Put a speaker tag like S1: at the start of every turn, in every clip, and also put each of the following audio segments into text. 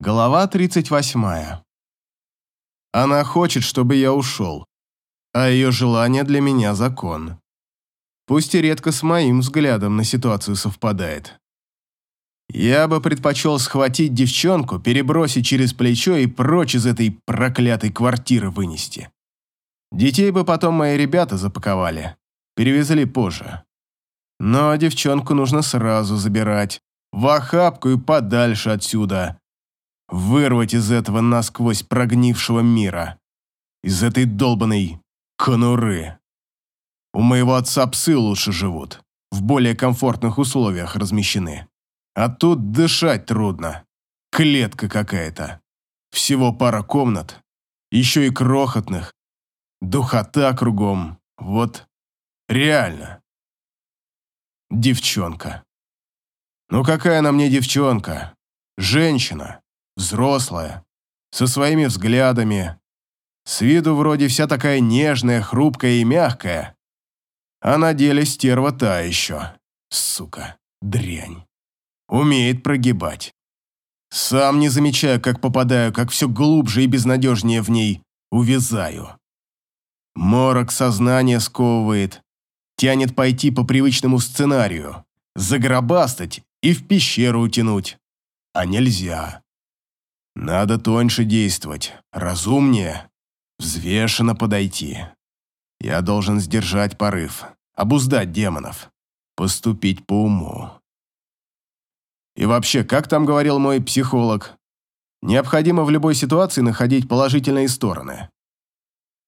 S1: Глава 38. Она хочет, чтобы я ушел, а ее желание для меня закон. Пусть и редко с моим взглядом на ситуацию совпадает. Я бы предпочел схватить девчонку, перебросить через плечо и прочь из этой проклятой квартиры вынести. Детей бы потом мои ребята запаковали, перевезли позже. Но девчонку нужно сразу забирать, в охапку и подальше отсюда, Вырвать из этого насквозь прогнившего мира. Из этой долбанной конуры. У моего отца псы лучше живут. В более комфортных условиях размещены. А тут дышать трудно. Клетка какая-то. Всего пара комнат. Еще и крохотных. Духота кругом. Вот реально. Девчонка. Ну какая она мне девчонка? Женщина взрослая, со своими взглядами. С виду вроде вся такая нежная, хрупкая и мягкая. А на деле стерва та еще. Сука, дрянь. Умеет прогибать. Сам не замечаю, как попадаю, как все глубже и безнадежнее в ней увязаю. Морок сознания сковывает, тянет пойти по привычному сценарию, загробастать и в пещеру утянуть. А нельзя. Надо тоньше действовать, разумнее, взвешенно подойти. Я должен сдержать порыв, обуздать демонов, поступить по уму. И вообще, как там говорил мой психолог, необходимо в любой ситуации находить положительные стороны.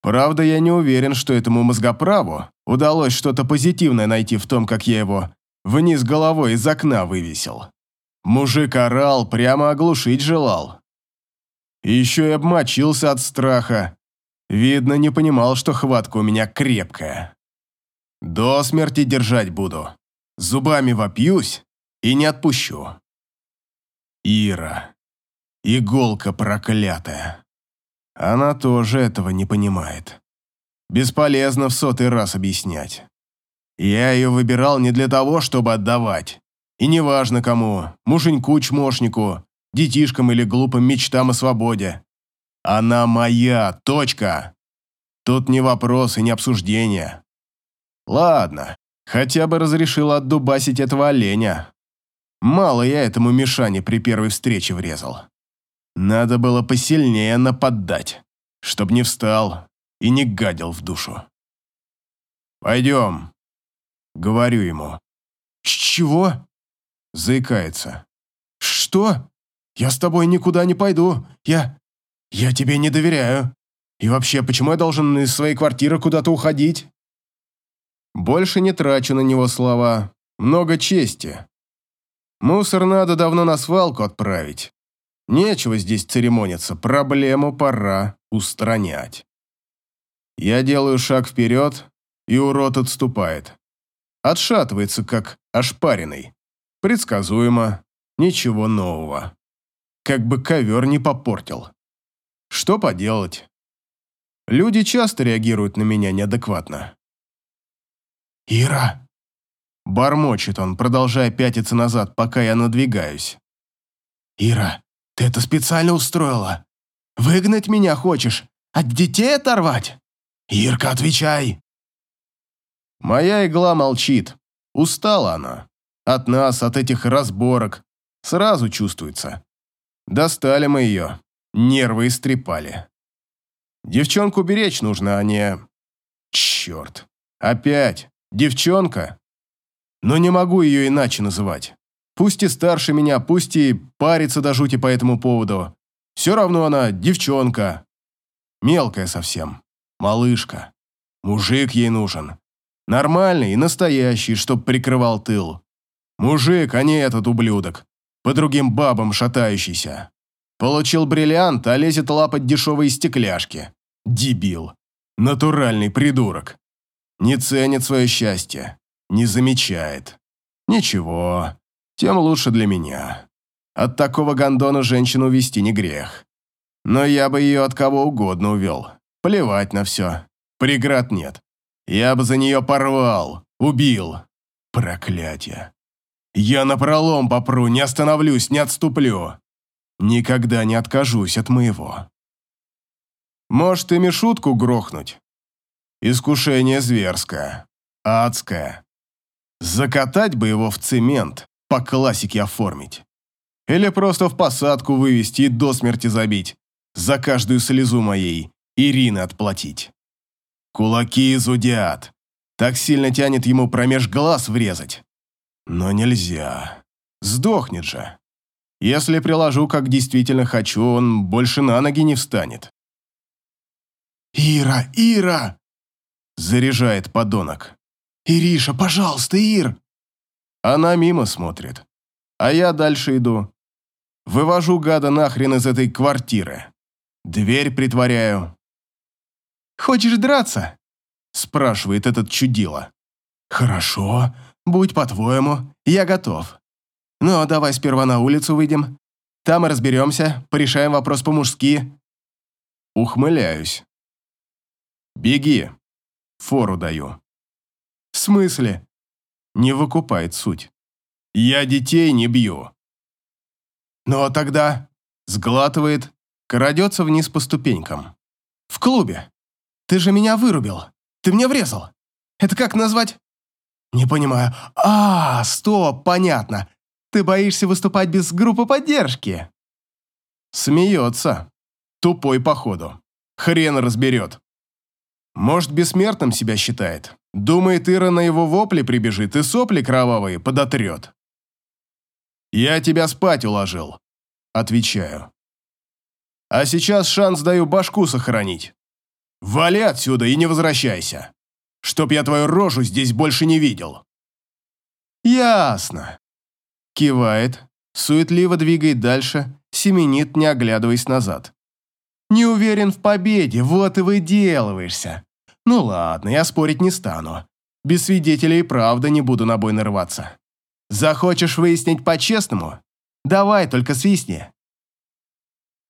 S1: Правда, я не уверен, что этому мозгоправу удалось что-то позитивное найти в том, как я его вниз головой из окна вывесил. Мужик орал, прямо оглушить желал. И еще и обмочился от страха. Видно, не понимал, что хватка у меня крепкая. До смерти держать буду. Зубами вопьюсь и не отпущу. Ира. Иголка проклятая. Она тоже этого не понимает. Бесполезно в сотый раз объяснять. Я ее выбирал не для того, чтобы отдавать. И неважно кому, муженьку-чмошнику детишкам или глупым мечтам о свободе. Она моя, точка. Тут не вопрос и не обсуждение. Ладно, хотя бы разрешила отдубасить этого оленя. Мало я этому Мишане при первой встрече врезал. Надо было посильнее нападать, чтоб не встал и не гадил в душу. «Пойдем», — говорю ему.
S2: «Чего?»
S1: — заикается.
S2: «Что?» Я с тобой никуда не пойду. Я... Я тебе не доверяю. И вообще, почему я должен из своей квартиры куда-то уходить?»
S1: Больше не трачу на него слова. Много чести. Мусор надо давно на свалку отправить. Нечего здесь церемониться, проблему пора устранять. Я делаю шаг вперед, и урод отступает. Отшатывается, как ошпаренный. Предсказуемо, ничего нового как бы ковер не попортил. Что поделать? Люди часто реагируют на меня неадекватно.
S2: «Ира!»
S1: Бормочет он, продолжая пятиться назад, пока я надвигаюсь.
S2: «Ира, ты это специально устроила? Выгнать меня хочешь? От детей оторвать? Ирка, отвечай!»
S1: Моя игла молчит. Устала она. От нас, от этих разборок. Сразу чувствуется. Достали мы ее. Нервы истрепали. Девчонку беречь нужно, а не... Черт. Опять. Девчонка? Но не могу ее иначе называть. Пусть и старше меня, пусть и парится до жути по этому поводу. Все равно она девчонка. Мелкая совсем. Малышка. Мужик ей нужен. Нормальный и настоящий, чтоб прикрывал тыл. Мужик, а не этот ублюдок по другим бабам шатающийся. Получил бриллиант, а лезет лапать дешевые стекляшки. Дебил. Натуральный придурок. Не ценит свое счастье. Не замечает. Ничего. Тем лучше для меня. От такого гондона женщину увести не грех. Но я бы ее от кого угодно увел. Плевать на все. Преград нет. Я бы за нее порвал, убил. Проклятие. Я напролом попру, не остановлюсь, не отступлю. никогда не откажусь от моего. Может, и Мишутку грохнуть? Искушение зверское, адское. Закатать бы его в цемент, по классике оформить. Или просто в посадку вывести и до смерти забить, за каждую слезу моей Ирины отплатить. Кулаки зудят, так сильно тянет ему промеж глаз врезать. Но нельзя, сдохнет же. Если приложу, как действительно хочу, он больше на ноги не встанет.
S2: «Ира, Ира!»
S1: – заряжает подонок.
S2: «Ириша, пожалуйста, Ир!»
S1: Она мимо смотрит, а я дальше иду. Вывожу гада нахрен из этой квартиры. Дверь притворяю.
S2: «Хочешь драться?»
S1: – спрашивает этот чудило.
S2: «Хорошо, будь по-твоему, я готов. Но давай сперва на улицу выйдем. Там и разберемся, порешаем вопрос по-мужски».
S1: Ухмыляюсь. «Беги!» Фору даю.
S2: «В смысле?»
S1: Не выкупает суть. «Я детей не бью».
S2: «Но тогда...»
S1: Сглатывает, крадется вниз по ступенькам.
S2: «В клубе. Ты же меня вырубил. Ты мне врезал. Это как назвать?» «Не понимаю. А, стоп, понятно. Ты боишься выступать без группы поддержки?»
S1: Смеется. Тупой походу. Хрен разберет. Может, бессмертным себя считает. Думает, Ира на его вопли прибежит и сопли кровавые подотрет. «Я тебя спать уложил», — отвечаю. «А сейчас шанс даю башку сохранить. Вали отсюда и не возвращайся, чтоб я твою рожу здесь больше не видел». «Ясно», — кивает, суетливо двигает дальше, семенит, не оглядываясь назад. Не уверен в победе, вот и выделываешься. Ну ладно, я спорить не стану. Без свидетелей правда не буду на бой нарываться. Захочешь выяснить по-честному? Давай, только свистни.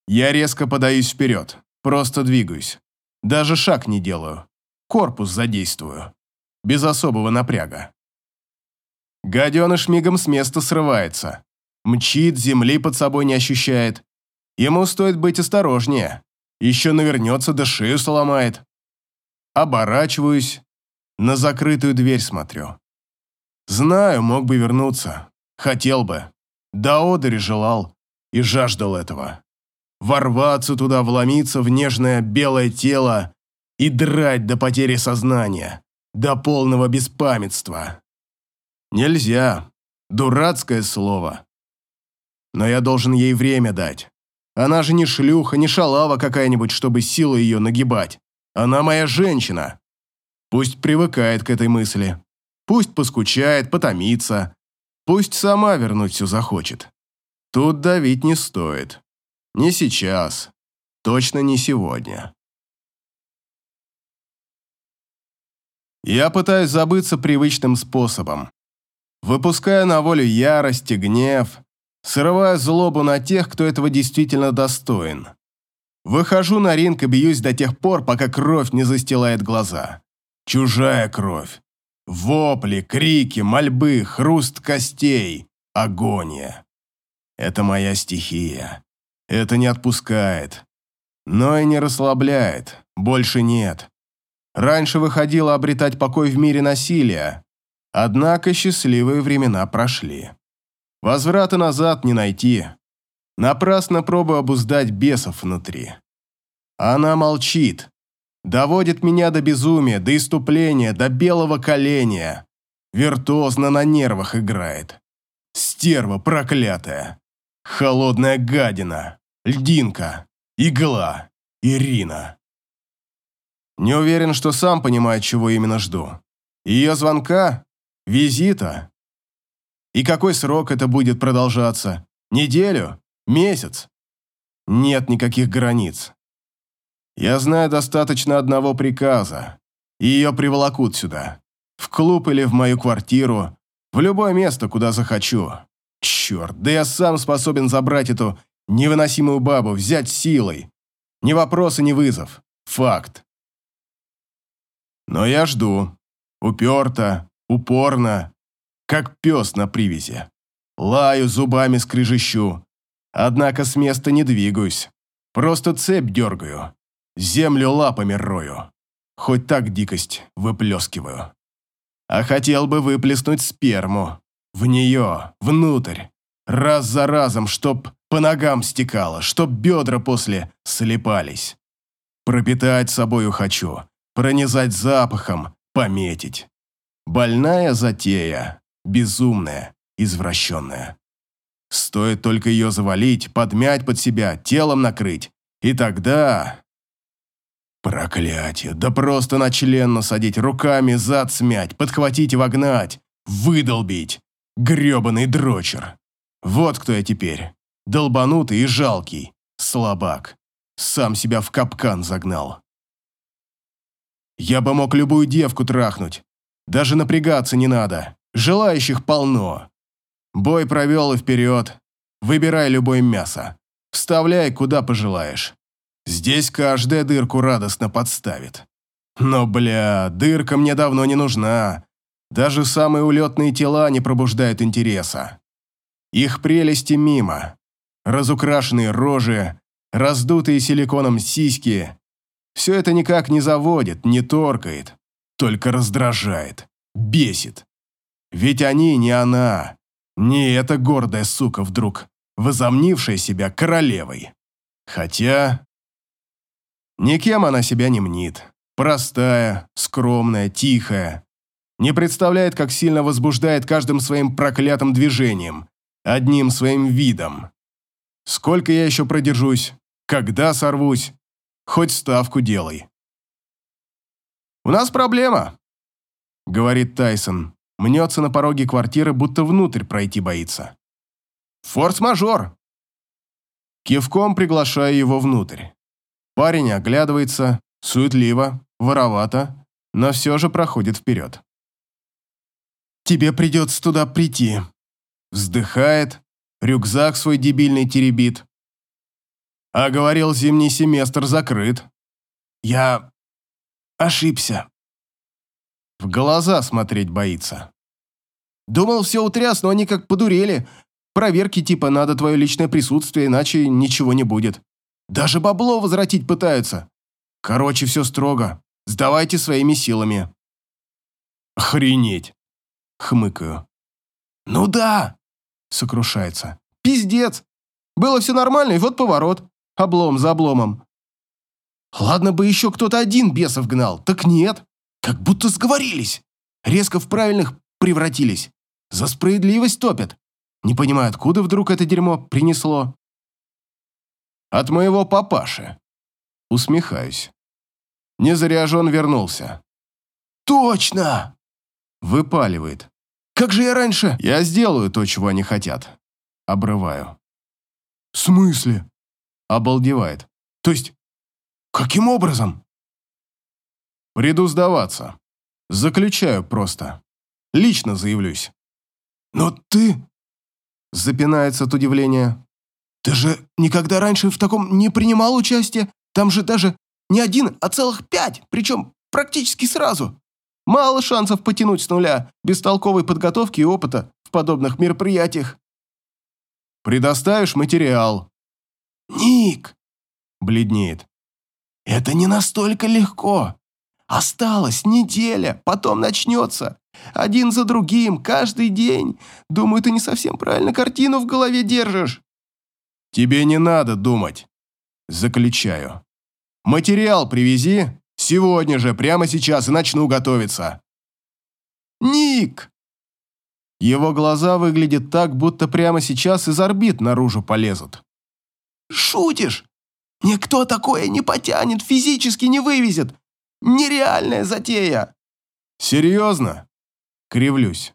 S1: Я резко подаюсь вперед, просто двигаюсь. Даже шаг не делаю. Корпус задействую. Без особого напряга. Гаденыш мигом с места срывается. Мчит, земли под собой не ощущает. Ему стоит быть осторожнее. Еще навернется, да шею сломает. Оборачиваюсь, на закрытую дверь смотрю. Знаю, мог бы вернуться. Хотел бы. До одери желал и жаждал этого. Ворваться туда, вломиться в нежное белое тело и драть до потери сознания, до полного беспамятства. Нельзя. Дурацкое слово. Но я должен ей время дать. Она же не шлюха, не шалава какая-нибудь, чтобы силу ее нагибать. Она моя женщина. Пусть привыкает к этой мысли. Пусть поскучает, потомится. Пусть сама вернуть все захочет. Тут давить не стоит. Не сейчас. Точно не сегодня. Я пытаюсь забыться привычным способом. Выпуская на волю ярость и гнев, срывая злобу на тех, кто этого действительно достоин. Выхожу на ринг и бьюсь до тех пор, пока кровь не застилает глаза. Чужая кровь. Вопли, крики, мольбы, хруст костей, агония. Это моя стихия. Это не отпускает. Но и не расслабляет. Больше нет. Раньше выходило обретать покой в мире насилия. Однако счастливые времена прошли. Возврата назад не найти. Напрасно пробую обуздать бесов внутри. Она молчит. Доводит меня до безумия, до иступления, до белого коленя. Виртуозно на нервах играет. Стерва проклятая. Холодная гадина. Льдинка. Игла. Ирина. Не уверен, что сам понимаю, чего именно жду. Ее звонка? Визита? И какой срок это будет продолжаться? Неделю? Месяц? Нет никаких границ. Я знаю достаточно одного приказа, и ее приволокут сюда. В клуб или в мою квартиру, в любое место, куда захочу. Черт, да я сам способен забрать эту невыносимую бабу, взять силой. Ни вопрос и ни вызов. Факт. Но я жду. Уперто, упорно, как пес на привязи. Лаю, зубами скрежещу. Однако с места не двигаюсь. Просто цепь дергаю. Землю лапами рою. Хоть так дикость выплескиваю. А хотел бы выплеснуть сперму. В нее, внутрь. Раз за разом, чтоб по ногам стекало, чтоб бедра после слепались. Пропитать собою хочу, пронизать запахом, пометить. Больная затея, безумная, извращенная. Стоит только ее завалить, подмять под себя, телом накрыть, и тогда... Проклятие, да просто на член насадить, руками зад смять, подхватить и вогнать, выдолбить. грёбаный дрочер. Вот кто я теперь. Долбанутый и жалкий. Слабак. Сам себя в капкан загнал. Я бы мог любую девку трахнуть. Даже напрягаться не надо. Желающих полно. Бой провел и вперед. Выбирай любое мясо. Вставляй, куда пожелаешь. Здесь каждая дырку радостно подставит. Но, бля, дырка мне давно не нужна. Даже самые улетные тела не пробуждают интереса. Их прелести мимо. Разукрашенные рожи, раздутые силиконом сиськи. Все это никак не заводит, не торкает, только раздражает, бесит. Ведь они не она, не эта гордая сука вдруг, возомнившая себя королевой. Хотя... Никем она себя не мнит. Простая, скромная, тихая. Не представляет, как сильно возбуждает каждым своим проклятым движением, одним своим видом. Сколько я еще продержусь? Когда сорвусь? Хоть ставку делай. «У нас проблема», — говорит Тайсон. Мнется на пороге квартиры, будто внутрь пройти боится. «Форс-мажор!» Кивком приглашаю его внутрь. Парень оглядывается, суетливо, воровато, но все же проходит вперед. «Тебе придется туда прийти», — вздыхает, рюкзак свой дебильный теребит. А говорил, зимний семестр закрыт. Я ошибся. В глаза смотреть боится. Думал, все утряс, но они как подурели. Проверки типа надо твое личное присутствие, иначе ничего не будет. Даже бабло возвратить пытаются. Короче, все строго. Сдавайте своими силами. Охренеть. Хмыкаю. Ну да, сокрушается. Пиздец. Было все нормально, и вот поворот. Облом за обломом. Ладно бы еще кто-то один бесов гнал, так нет. Как будто сговорились. Резко в правильных превратились. За справедливость топят. Не понимаю, откуда вдруг это дерьмо принесло. От моего папаши. Усмехаюсь. Не зря же он вернулся. Точно! Выпаливает. Как же я раньше? Я сделаю то, чего они хотят. Обрываю. В смысле? Обалдевает. То есть, каким образом? Приду сдаваться. Заключаю просто. Лично заявлюсь. Но ты... Запинается от удивления. Ты же никогда раньше в таком не принимал участие. Там же даже не один, а целых пять, причем практически сразу. Мало шансов потянуть с нуля, без толковой подготовки и опыта в подобных мероприятиях. Предоставишь материал. Ник! Бледнеет. Это не настолько легко. Осталась неделя, потом начнется. Один за другим, каждый день. Думаю, ты не совсем правильно картину в голове держишь. Тебе не надо думать. Заключаю. Материал привези. Сегодня же, прямо сейчас, и начну готовиться. Ник! Его глаза выглядят так, будто прямо сейчас из орбит наружу полезут. Шутишь? Никто такое не потянет, физически не вывезет. Нереальная затея. Серьезно? Кривлюсь.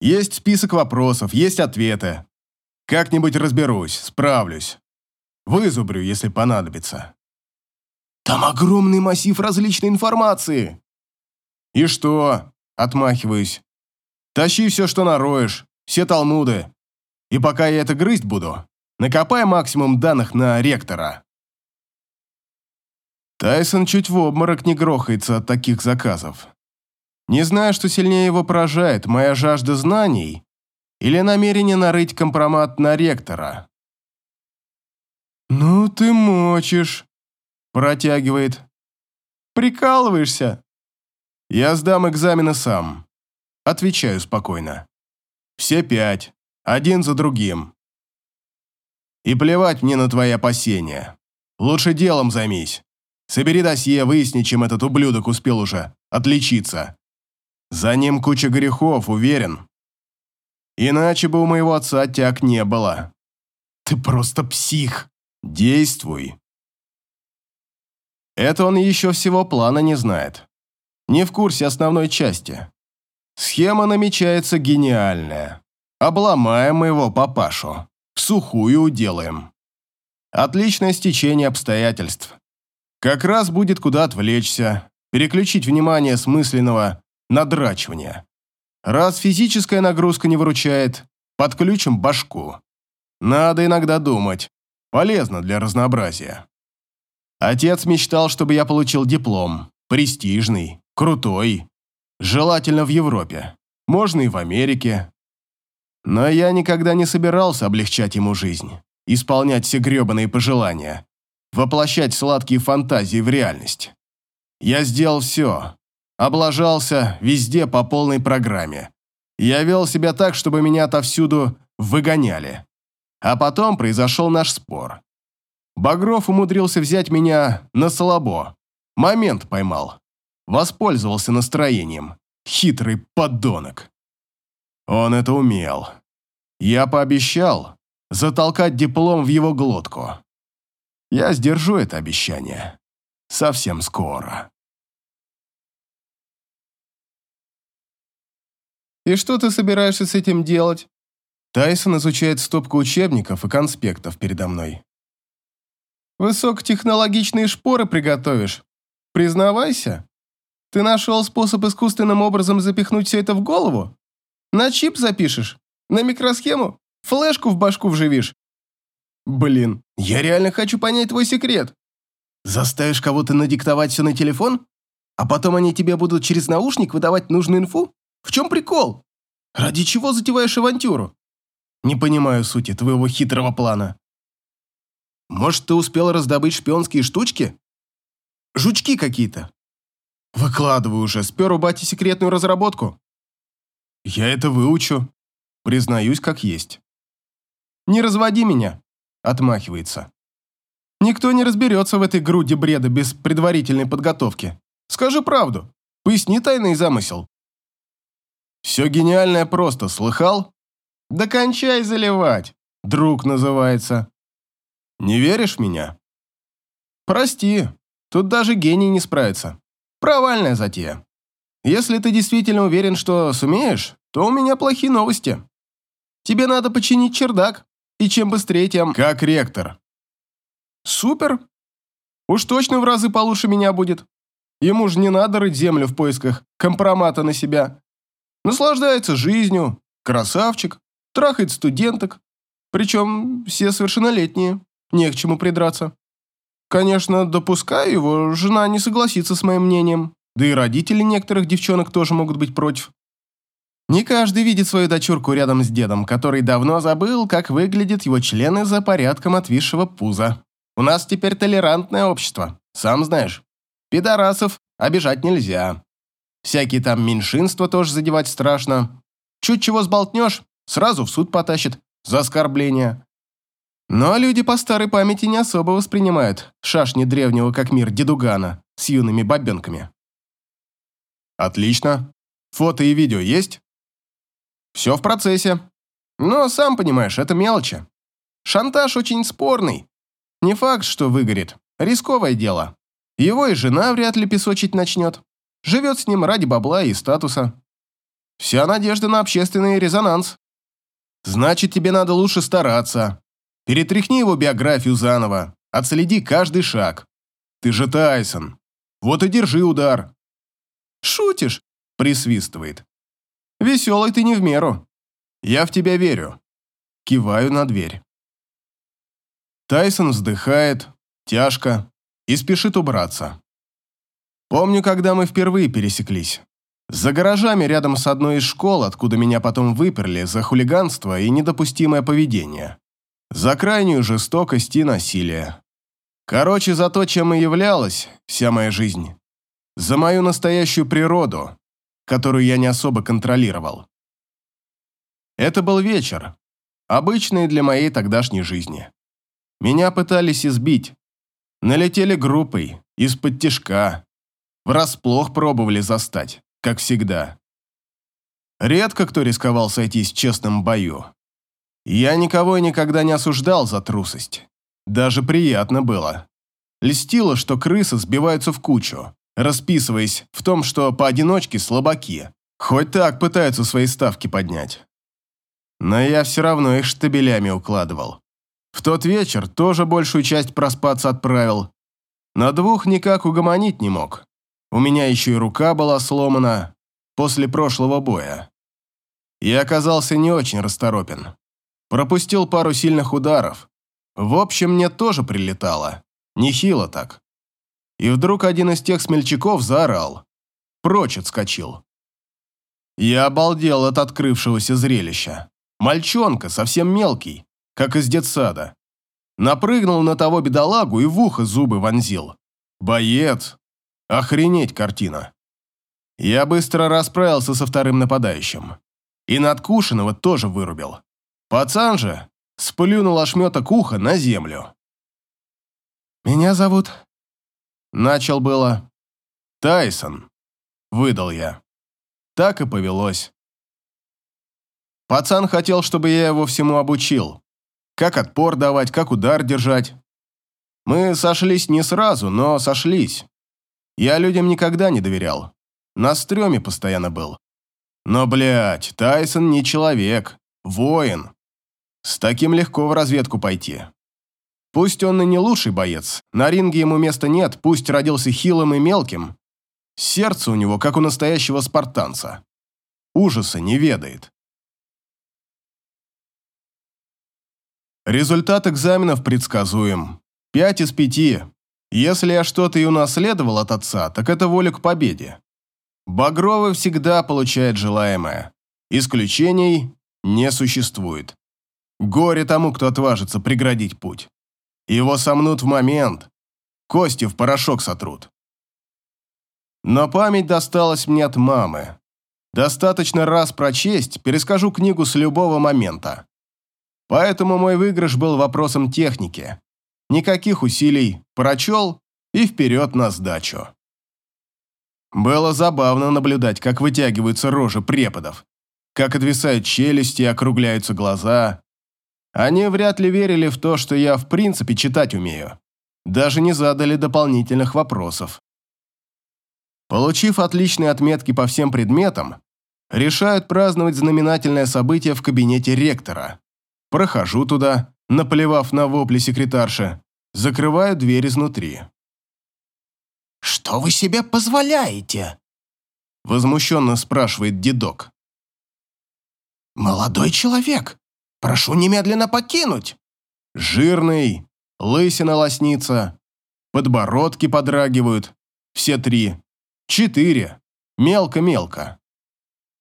S1: Есть список вопросов, есть ответы. Как-нибудь разберусь, справлюсь. Вызубрю, если понадобится. Там огромный массив различной информации. И что? Отмахиваюсь. Тащи все, что нароешь, все талмуды. И пока я это грызть буду, накопай максимум данных на ректора. Тайсон чуть в обморок не грохается от таких заказов. Не знаю, что сильнее его поражает, моя жажда знаний или намерение нарыть компромат на ректора. «Ну ты мочишь», – протягивает. «Прикалываешься?» «Я сдам экзамены сам», – отвечаю спокойно. «Все пять, один за другим. И плевать мне на твои опасения. Лучше делом займись. Собери досье, выясни, чем этот ублюдок успел уже отличиться. За ним куча грехов, уверен. Иначе бы у моего отца тяг не было.
S2: Ты просто псих.
S1: Действуй. Это он еще всего плана не знает. Не в курсе основной части. Схема намечается гениальная. Обломаем моего папашу. Сухую уделаем. Отличное стечение обстоятельств. Как раз будет куда отвлечься, переключить внимание с мысленного надрачивания. Раз физическая нагрузка не выручает, подключим башку. Надо иногда думать. Полезно для разнообразия. Отец мечтал, чтобы я получил диплом. Престижный, крутой. Желательно в Европе. Можно и в Америке. Но я никогда не собирался облегчать ему жизнь, исполнять все гребаные пожелания воплощать сладкие фантазии в реальность. Я сделал все. Облажался везде по полной программе. Я вел себя так, чтобы меня отовсюду выгоняли. А потом произошел наш спор. Багров умудрился взять меня на слабо. Момент поймал. Воспользовался настроением. Хитрый подонок. Он это умел. Я пообещал затолкать диплом в его глотку. Я сдержу это обещание. Совсем скоро.
S2: «И что ты собираешься с этим делать?»
S1: Тайсон изучает стопку учебников и конспектов передо мной.
S2: «Высокотехнологичные шпоры приготовишь? Признавайся. Ты нашел способ искусственным образом запихнуть все это в голову? На чип запишешь? На микросхему? Флешку в башку вживишь? Блин, я реально хочу понять твой секрет. Заставишь кого-то надиктовать все на телефон? А потом они тебе будут через наушник выдавать нужную инфу? В чем прикол? Ради чего затеваешь авантюру? Не понимаю сути твоего хитрого плана. Может, ты успел раздобыть шпионские штучки? Жучки какие-то. Выкладывай уже, спер у бати секретную разработку.
S1: Я это выучу. Признаюсь, как есть.
S2: Не разводи меня. Отмахивается. Никто не разберется в этой груди бреда без предварительной подготовки. Скажи правду. Поясни тайный замысел.
S1: Все гениальное просто, слыхал?
S2: Да кончай заливать. Друг называется.
S1: Не веришь меня?
S2: Прости, тут даже гений не справится. Провальная затея. Если ты действительно уверен, что сумеешь, то у меня плохие новости. Тебе надо починить чердак. И чем быстрее, тем...
S1: Как ректор.
S2: Супер. Уж точно в разы получше меня будет. Ему же не надо рыть землю в поисках компромата на себя. Наслаждается жизнью, красавчик, трахает студенток. Причем все совершеннолетние, не к чему придраться. Конечно, допускаю его, жена не согласится с моим мнением. Да и родители некоторых девчонок тоже могут быть против. Не каждый видит свою дочурку рядом с дедом, который давно забыл, как выглядят его члены за порядком отвисшего пуза. У нас теперь толерантное общество, сам знаешь. Пидорасов обижать нельзя. Всякие там меньшинства тоже задевать страшно. Чуть чего сболтнешь, сразу в суд потащит за оскорбление. Но люди по старой памяти не особо воспринимают шашни древнего как мир дедугана с юными бабенками.
S1: Отлично. Фото и видео есть?
S2: Все в процессе. Но, сам понимаешь, это мелочи. Шантаж очень спорный. Не факт, что выгорит. Рисковое дело. Его и жена вряд ли песочить начнет. Живет с ним ради бабла и статуса. Вся надежда на общественный резонанс. Значит, тебе надо лучше стараться. Перетряхни его биографию заново. Отследи каждый шаг. Ты же Тайсон. Вот и держи удар. Шутишь? Присвистывает. Веселый ты не в меру. Я в тебя верю. Киваю на дверь. Тайсон вздыхает, тяжко, и спешит убраться. Помню, когда мы впервые пересеклись. За гаражами рядом с одной из школ, откуда меня потом выперли за хулиганство и недопустимое поведение.
S1: За крайнюю жестокость и насилие. Короче, за то, чем и являлась вся моя жизнь. За мою настоящую природу, которую я не особо контролировал. Это был вечер, обычный для моей тогдашней жизни. Меня пытались избить. Налетели группой, из-под тишка. Врасплох пробовали застать, как всегда. Редко кто рисковал сойтись в честном бою. Я никого и никогда не осуждал за трусость. Даже приятно было. Льстило, что крысы сбиваются в кучу, расписываясь в том, что поодиночке слабаки. Хоть так пытаются свои ставки поднять. Но я все равно их штабелями укладывал. В тот вечер тоже большую часть проспаться отправил. На двух никак угомонить не мог. У меня еще и рука была сломана после прошлого боя. Я оказался не очень расторопен. Пропустил пару сильных ударов. В общем, мне тоже прилетало. Нехило так. И вдруг один из тех смельчаков заорал. Прочь отскочил. Я обалдел от открывшегося зрелища. Мальчонка, совсем мелкий, как из детсада. Напрыгнул на того бедолагу и в ухо зубы вонзил. Боец. Охренеть картина. Я быстро расправился со вторым нападающим. И надкушенного тоже вырубил. Пацан же сплюнул ошметок уха на землю.
S2: «Меня зовут...»
S1: Начал было. «Тайсон», — выдал я. Так и повелось. Пацан хотел, чтобы я его всему обучил. Как отпор давать, как удар держать. Мы сошлись не сразу, но сошлись. Я людям никогда не доверял. На стреме постоянно был. Но, блядь, Тайсон не человек, воин. С таким легко в разведку пойти. Пусть он и не лучший боец, на ринге ему места нет, пусть родился хилым и мелким. Сердце у него, как у настоящего спартанца. Ужаса не ведает. Результат экзаменов предсказуем. Пять из пяти. Если я что-то и унаследовал от отца, так это волю к победе. Багровый всегда получает желаемое. Исключений не существует. Горе тому, кто отважится преградить путь. Его сомнут в момент, кости в порошок сотрут. Но память досталась мне от мамы. Достаточно раз прочесть, перескажу книгу с любого момента. Поэтому мой выигрыш был вопросом техники. Никаких усилий, прочел и вперед на сдачу. Было забавно наблюдать, как вытягиваются рожи преподов, как отвисают челюсти и округляются глаза, они вряд ли верили в то, что я в принципе читать умею. Даже не задали дополнительных вопросов. Получив отличные отметки по всем предметам, решают праздновать знаменательное событие в кабинете ректора. Прохожу туда, наплевав на вопли секретарши, закрываю дверь изнутри.
S3: «Что вы себе позволяете?»
S1: Возмущенно спрашивает дедок.
S3: «Молодой человек, Прошу немедленно покинуть!»
S1: Жирный, лысина лоснится, подбородки подрагивают, все три, четыре, мелко-мелко.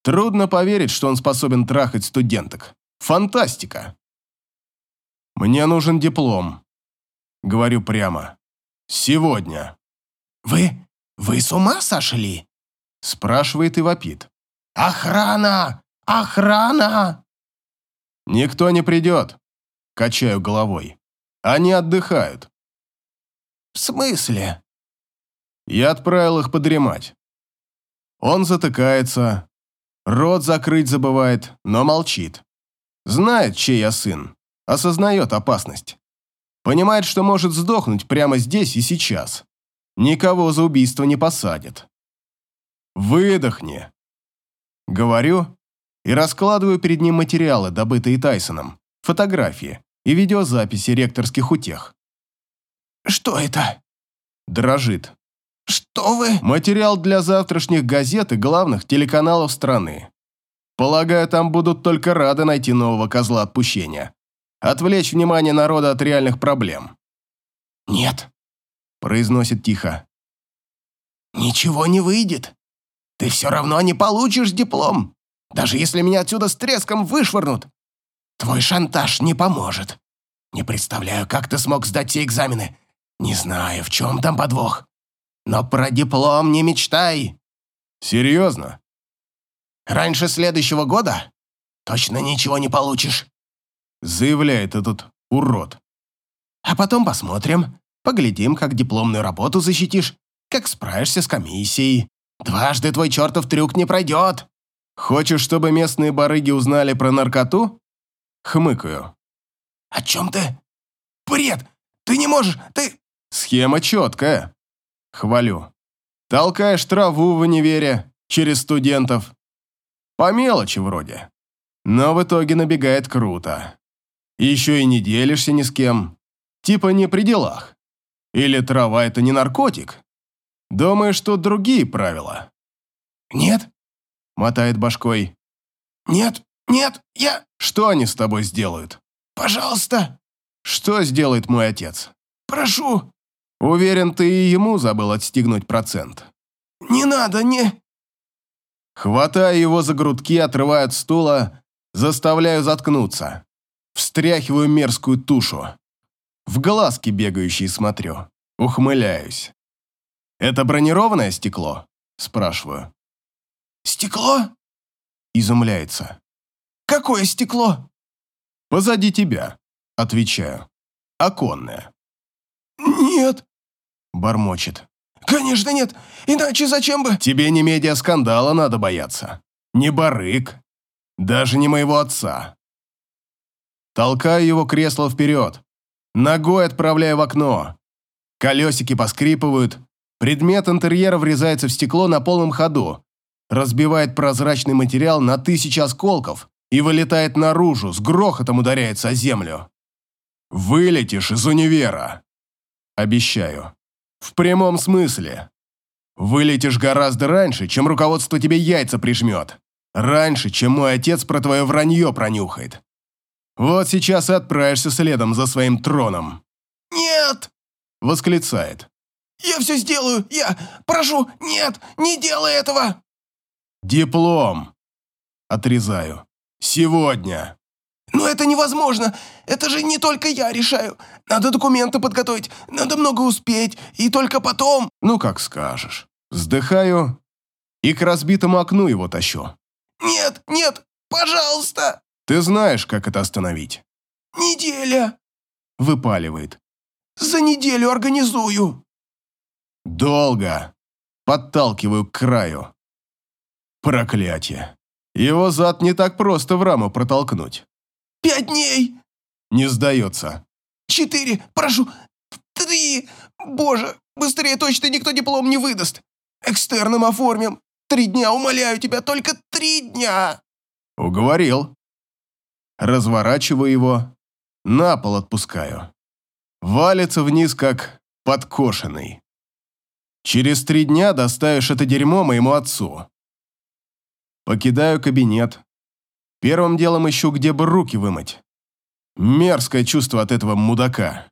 S1: Трудно поверить, что он способен трахать студенток. Фантастика. Мне нужен диплом. Говорю прямо. Сегодня.
S3: «Вы... вы с ума сошли?»
S1: Спрашивает и вопит.
S3: «Охрана! Охрана!»
S1: «Никто не придет», – качаю головой. «Они отдыхают».
S3: «В смысле?»
S1: Я отправил их подремать. Он затыкается, рот закрыть забывает, но молчит. Знает, чей я сын, осознает опасность. Понимает, что может сдохнуть прямо здесь и сейчас. Никого за убийство не посадит. «Выдохни», — говорю и раскладываю перед ним материалы, добытые Тайсоном, фотографии и видеозаписи ректорских утех.
S3: «Что это?»
S1: Дрожит.
S3: «Что вы?»
S1: Материал для завтрашних газет и главных телеканалов страны. Полагаю, там будут только рады найти нового козла отпущения. Отвлечь внимание народа от реальных проблем.
S3: «Нет», –
S1: произносит тихо.
S3: «Ничего не выйдет. Ты все равно не получишь диплом даже если меня отсюда с треском вышвырнут. Твой шантаж не поможет. Не представляю, как ты смог сдать все экзамены. Не знаю, в чем там подвох. Но про диплом не мечтай.
S1: Серьезно?
S3: Раньше следующего года точно ничего не получишь.
S1: Заявляет этот урод.
S3: А потом посмотрим. Поглядим, как дипломную работу защитишь, как справишься с комиссией. Дважды твой чертов трюк не пройдет.
S1: Хочешь, чтобы местные барыги узнали про наркоту? Хмыкаю.
S3: О чем ты? Бред! Ты не можешь, ты...
S1: Схема четкая. Хвалю. Толкаешь траву в универе через студентов. По мелочи вроде. Но в итоге набегает круто. Еще и не делишься ни с кем. Типа не при делах. Или трава – это не наркотик? Думаешь, что другие правила?
S3: Нет,
S1: мотает башкой.
S3: Нет, нет, я...
S1: Что они с тобой сделают?
S3: Пожалуйста.
S1: Что сделает мой отец?
S3: Прошу.
S1: Уверен, ты и ему забыл отстегнуть процент.
S3: Не надо, не...
S1: Хватаю его за грудки, отрываю от стула, заставляю заткнуться. Встряхиваю мерзкую тушу. В глазки бегающие смотрю. Ухмыляюсь. «Это бронированное стекло?» Спрашиваю.
S3: «Стекло?»
S1: Изумляется.
S3: «Какое стекло?»
S1: «Позади тебя», отвечаю. «Оконное».
S3: «Нет»,
S1: бормочет.
S3: «Конечно нет, иначе зачем бы...»
S1: «Тебе не медиаскандала надо бояться. Не барык. Даже не моего отца». Толкаю его кресло вперед. Ногой отправляю в окно. Колесики поскрипывают. Предмет интерьера врезается в стекло на полном ходу. Разбивает прозрачный материал на тысячи осколков и вылетает наружу, с грохотом ударяется о землю. «Вылетишь из универа!» Обещаю. В прямом смысле. Вылетишь гораздо раньше, чем руководство тебе яйца прижмет. Раньше, чем мой отец про твое вранье пронюхает. Вот сейчас и отправишься следом за своим троном.
S3: «Нет!»
S1: – восклицает.
S3: «Я все сделаю! Я... Прошу! Нет! Не делай этого!»
S1: «Диплом!» – отрезаю. «Сегодня!»
S3: «Но это невозможно! Это же не только я решаю! Надо документы подготовить, надо много успеть, и только потом...»
S1: «Ну, как скажешь». Вздыхаю и к разбитому окну его тащу.
S3: «Нет, нет, пожалуйста!»
S1: Ты знаешь, как это остановить?»
S3: «Неделя!»
S1: – выпаливает.
S3: «За неделю организую!»
S1: «Долго!» – подталкиваю к краю. Проклятие. Его зад не так просто в раму протолкнуть.
S3: «Пять дней!»
S1: Не сдается.
S3: «Четыре! Прошу! Три! Боже, быстрее точно никто диплом не выдаст! Экстерном оформим! Три дня, умоляю тебя, только три дня!»
S1: Уговорил разворачиваю его, на пол отпускаю. Валится вниз, как подкошенный. Через три дня доставишь это дерьмо моему отцу. Покидаю кабинет. Первым делом ищу, где бы руки вымыть. Мерзкое чувство от этого мудака.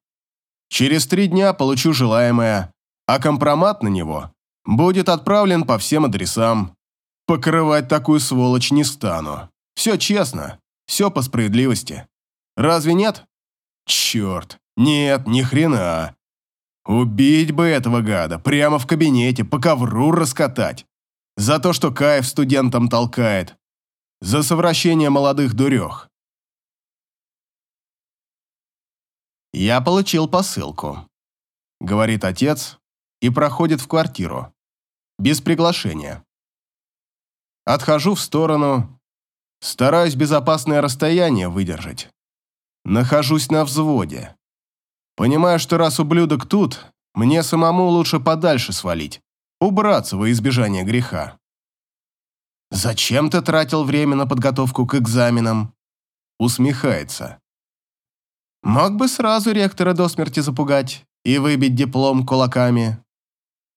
S1: Через три дня получу желаемое, а компромат на него будет отправлен по всем адресам. Покрывать такую сволочь не стану. Все честно. Все по справедливости. Разве нет? Черт, нет, ни хрена. Убить бы этого гада, прямо в кабинете, по ковру раскатать. За то, что кайф студентам толкает. За совращение молодых дурех. «Я получил посылку», — говорит отец и проходит в квартиру. Без приглашения. Отхожу в сторону, Стараюсь безопасное расстояние выдержать. Нахожусь на взводе. Понимаю, что раз ублюдок тут, мне самому лучше подальше свалить, убраться во избежание греха. «Зачем ты тратил время на подготовку к экзаменам?» Усмехается. «Мог бы сразу ректора до смерти запугать и выбить диплом кулаками?»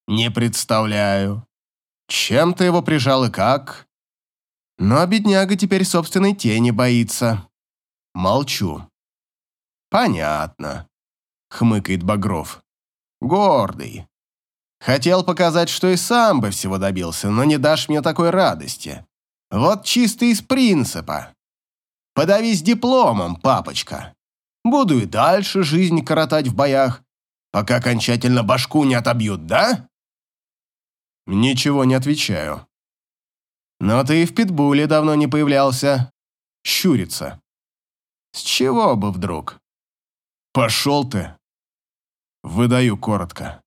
S1: «Не представляю. Чем ты его прижал и как?» Но бедняга теперь собственной тени боится. Молчу. «Понятно», — хмыкает Багров. «Гордый. Хотел показать, что и сам бы всего добился, но не дашь мне такой радости. Вот чисто из принципа. Подавись дипломом, папочка. Буду и дальше жизнь коротать в боях, пока окончательно башку не отобьют, да? Ничего не отвечаю. Но ты и в питбуле давно не появлялся. Щурится. С чего бы вдруг? Пошел ты. Выдаю коротко.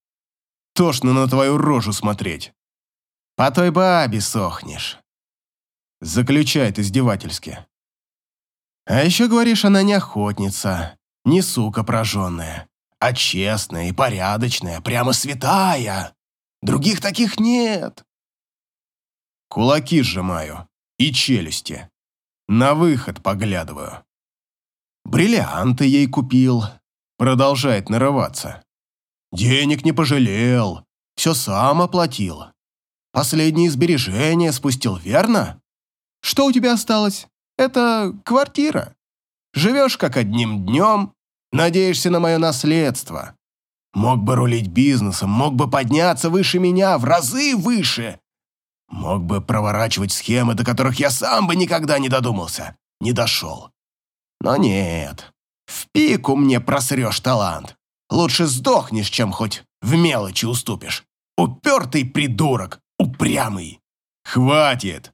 S1: Тошно на твою рожу смотреть. По той бабе сохнешь. Заключает издевательски. А еще говоришь, она не охотница, не сука прожженная, а честная и порядочная, прямо святая. Других таких нет. Кулаки сжимаю и челюсти. На выход поглядываю. Бриллианты ей купил. Продолжает нарываться. Денег не пожалел. Все сам оплатил. Последние сбережения спустил, верно? Что у тебя осталось? Это квартира. Живешь как одним днем, надеешься на мое наследство. Мог бы рулить бизнесом, мог бы подняться выше меня, в разы выше. Мог бы проворачивать схемы, до которых я сам бы никогда не додумался, не дошел. Но нет, в пику мне просрешь талант. Лучше сдохнешь, чем хоть в мелочи уступишь. Упертый придурок, упрямый. Хватит.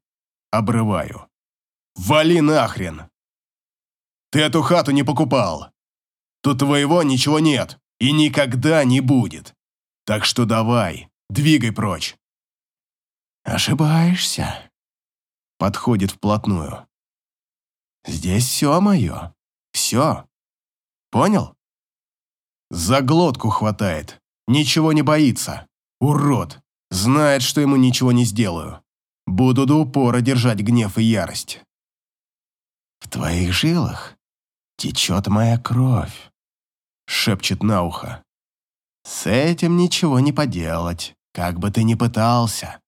S1: Обрываю. Вали нахрен. Ты эту хату не покупал. Тут твоего ничего нет и никогда не будет. Так что давай, двигай прочь. Ошибаешься. Подходит вплотную. Здесь все мое. Все. Понял? За глотку хватает. Ничего не боится. Урод. Знает, что ему ничего не сделаю. Буду до упора держать гнев и ярость. В твоих жилах течет моя кровь, шепчет на ухо. С этим ничего не поделать, как бы ты ни пытался.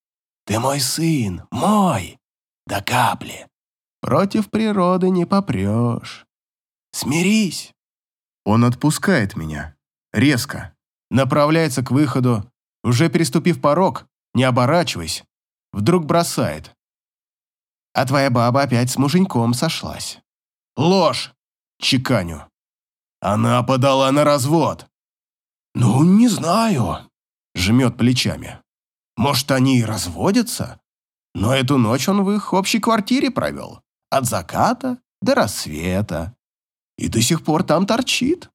S1: Ты мой сын, мой, до капли. Против природы не попрешь. Смирись. Он отпускает меня. Резко. Направляется к выходу, уже переступив порог, не оборачиваясь, вдруг бросает. А твоя баба опять с муженьком сошлась. Ложь! Чеканю. Она подала на развод. Ну, не знаю. Жмет плечами. Может, они и разводятся? Но эту ночь он в их общей квартире провел. От заката до рассвета. И до сих пор там торчит.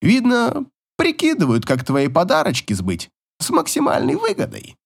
S1: Видно, прикидывают, как твои подарочки сбыть с максимальной выгодой.